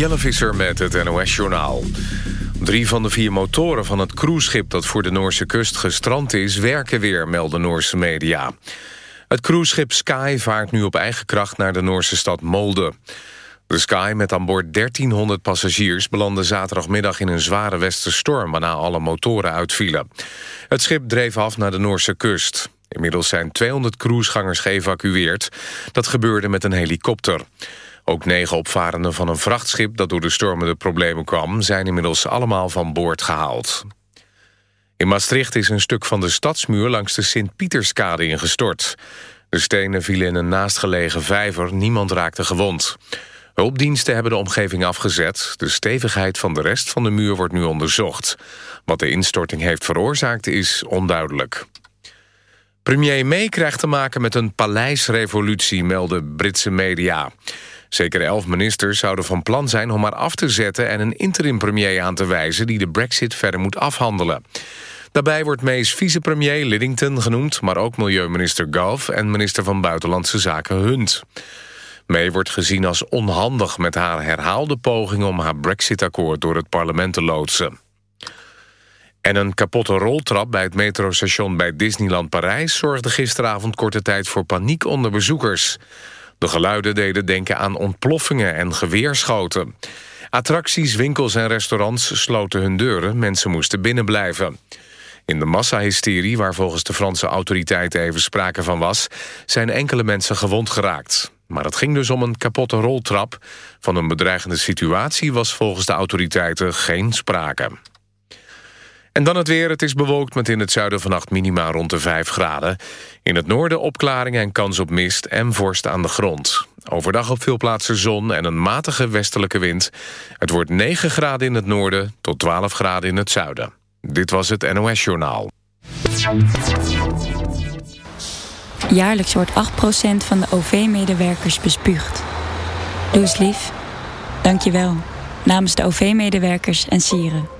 Jelle Visser met het NOS-journaal. Drie van de vier motoren van het cruiseschip dat voor de Noorse kust gestrand is... werken weer, melden Noorse media. Het cruiseschip Sky vaart nu op eigen kracht naar de Noorse stad Molde. De Sky met aan boord 1300 passagiers belandde zaterdagmiddag in een zware westerstorm... waarna alle motoren uitvielen. Het schip dreef af naar de Noorse kust. Inmiddels zijn 200 cruisegangers geëvacueerd. Dat gebeurde met een helikopter. Ook negen opvarenden van een vrachtschip dat door de stormende problemen kwam... zijn inmiddels allemaal van boord gehaald. In Maastricht is een stuk van de stadsmuur langs de Sint-Pieterskade ingestort. De stenen vielen in een naastgelegen vijver, niemand raakte gewond. Hulpdiensten hebben de omgeving afgezet. De stevigheid van de rest van de muur wordt nu onderzocht. Wat de instorting heeft veroorzaakt is onduidelijk. Premier May krijgt te maken met een paleisrevolutie, melden Britse media. Zeker elf ministers zouden van plan zijn om haar af te zetten... en een interim-premier aan te wijzen die de brexit verder moet afhandelen. Daarbij wordt May's vicepremier Liddington genoemd... maar ook milieuminister Gove en minister van Buitenlandse Zaken Hunt. May wordt gezien als onhandig met haar herhaalde poging... om haar brexit-akkoord door het parlement te loodsen. En een kapotte roltrap bij het metrostation bij Disneyland Parijs... zorgde gisteravond korte tijd voor paniek onder bezoekers. De geluiden deden denken aan ontploffingen en geweerschoten. Attracties, winkels en restaurants sloten hun deuren. Mensen moesten binnenblijven. In de massahysterie, waar volgens de Franse autoriteiten even sprake van was... zijn enkele mensen gewond geraakt. Maar het ging dus om een kapotte roltrap. Van een bedreigende situatie was volgens de autoriteiten geen sprake. En dan het weer. Het is bewolkt met in het zuiden vannacht minima rond de 5 graden. In het noorden opklaringen en kans op mist en vorst aan de grond. Overdag op veel plaatsen zon en een matige westelijke wind. Het wordt 9 graden in het noorden tot 12 graden in het zuiden. Dit was het NOS Journaal. Jaarlijks wordt 8% van de OV-medewerkers bespuugd. Doe eens lief. Dank je wel. Namens de OV-medewerkers en sieren.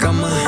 En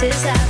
Places I've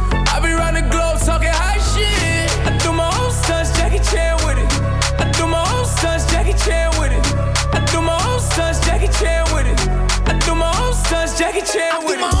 Jackie Chan with it.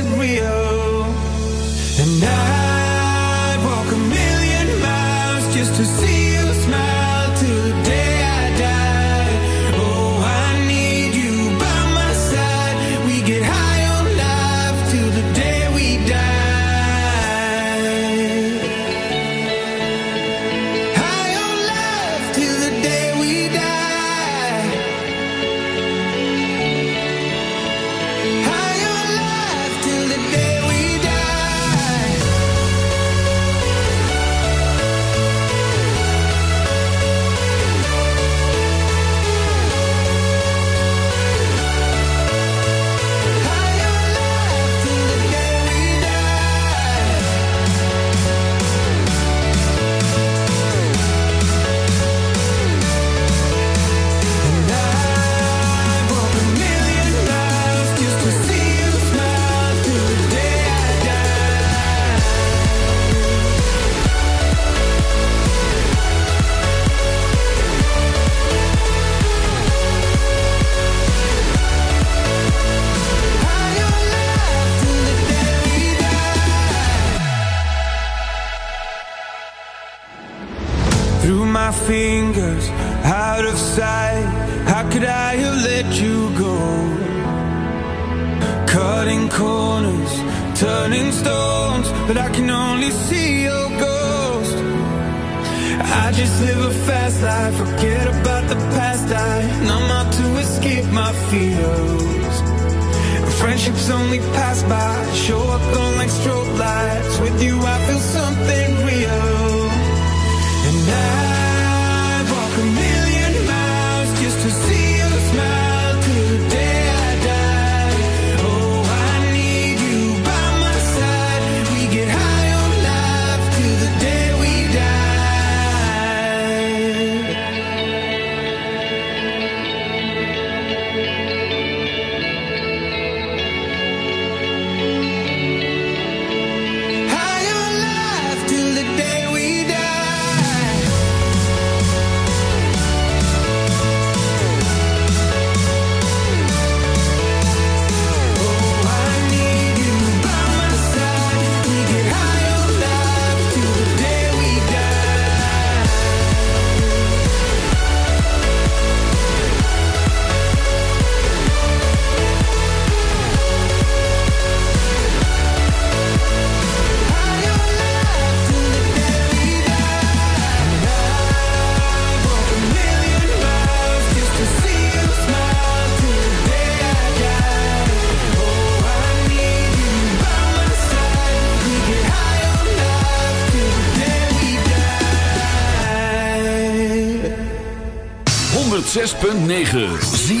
106.9 Zie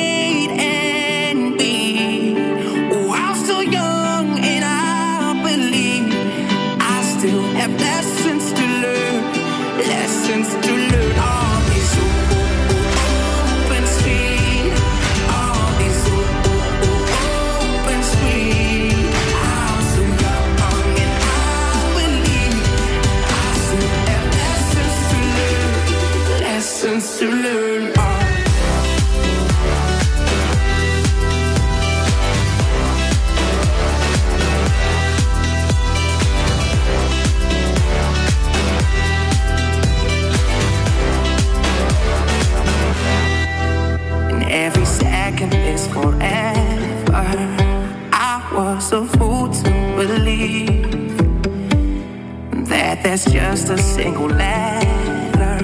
that's just a single ladder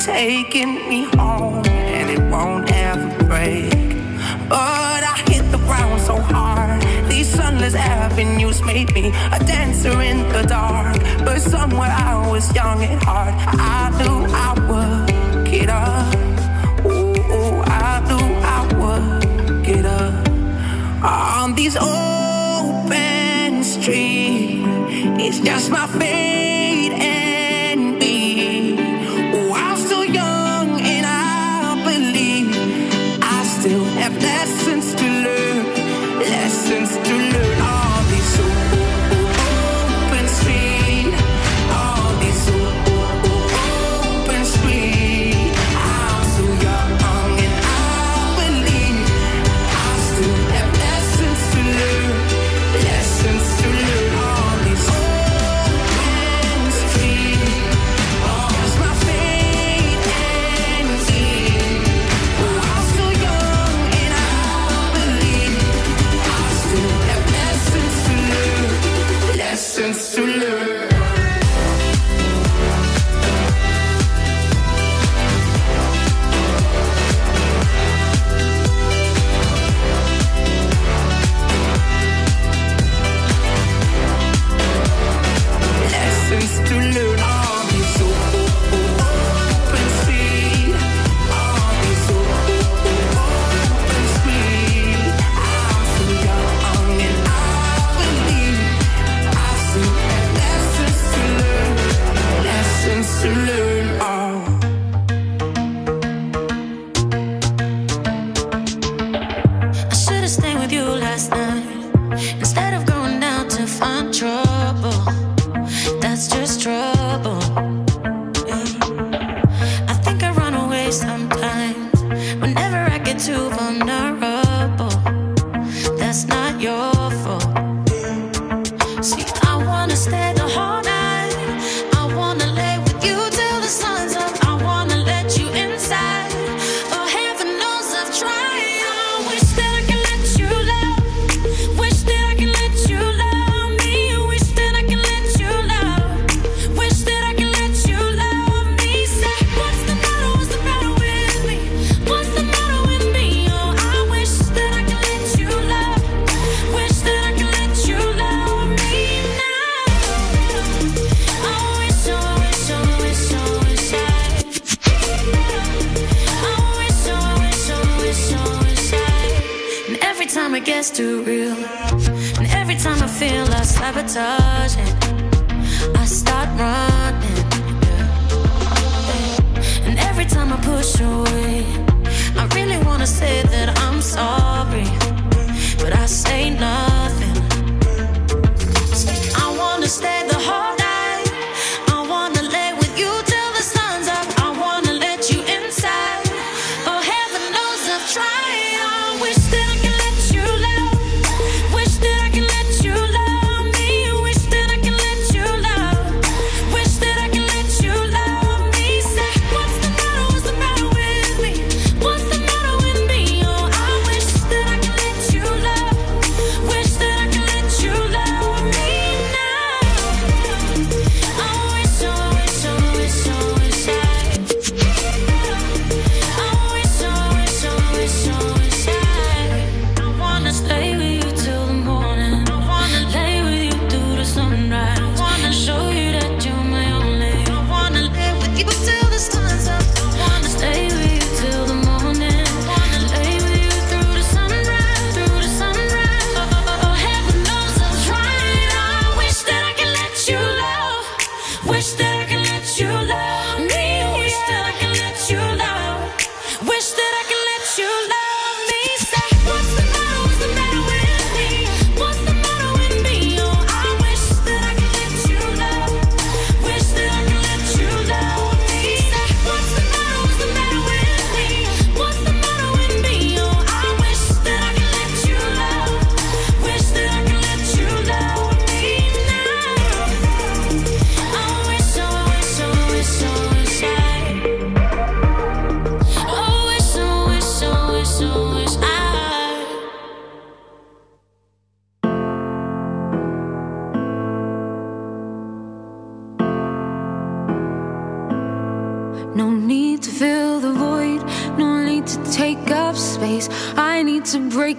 taking me home, and it won't ever break. But I hit the ground so hard. These sunless avenues made me a dancer in the dark. But somewhere I was young at heart. I knew I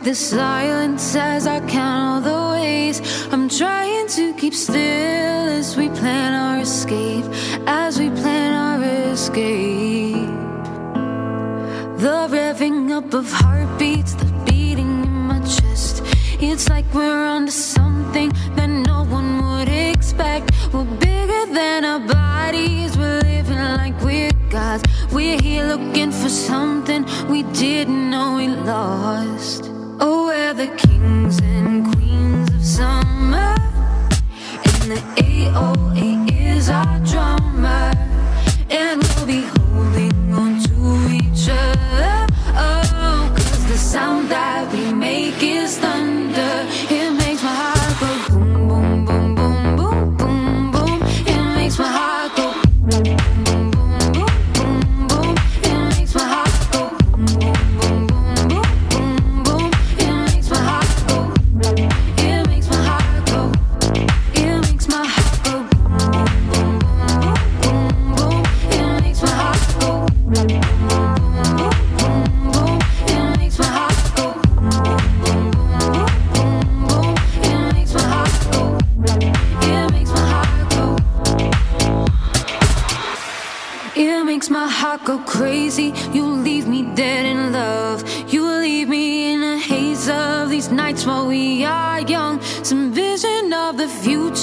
the silence as I count all the ways I'm trying to keep still as we plan our escape, as we plan our escape. The revving up of heartbeats, the beating in my chest. It's like we're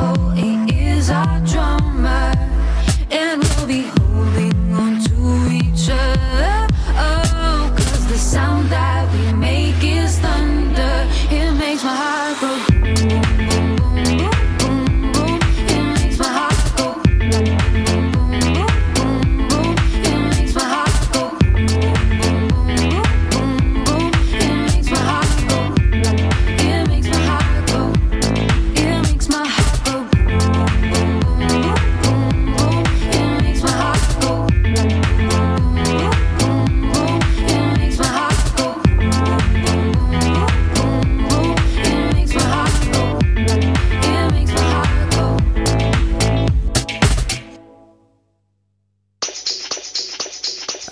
Oh, the AOA is our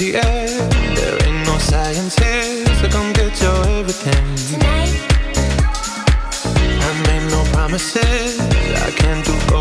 The air. There ain't no science here, so come get your everything. Tonight. I made no promises. I can't do golden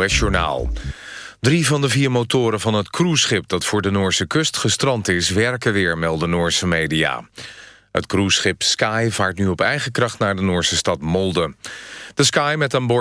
NOS-journaal. Drie van de vier motoren van het cruiseschip dat voor de Noorse kust gestrand is... werken weer, melden Noorse media. Het cruiseschip Sky vaart nu op eigen kracht naar de Noorse stad Molde. De Sky met aan boord